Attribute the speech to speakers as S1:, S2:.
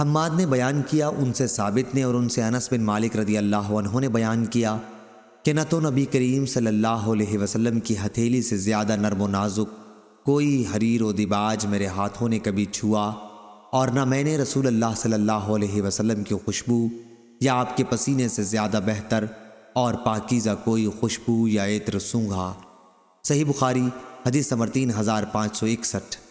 S1: حماد نے بیان کیا، ان سے ثابت نے اور ان سے انس بن مالک رضی اللہ عنہ نے بیان کیا کہ نہ تو نبی کریم صلی اللہ علیہ وسلم کی ہتھیلی سے زیادہ نرم و نازک کوئی حریر و دباج میرے ہاتھوں نے کبھی چھوا اور نہ میں نے رسول اللہ صلی اللہ علیہ وسلم کی خوشبو یا آپ کے پسینے سے زیادہ بہتر اور پاکیزہ کوئی خوشبو یا عطر سونگھا۔ صحیح بخاری، حدیث نمبر تین ہزار پانچ سو اکسٹھ۔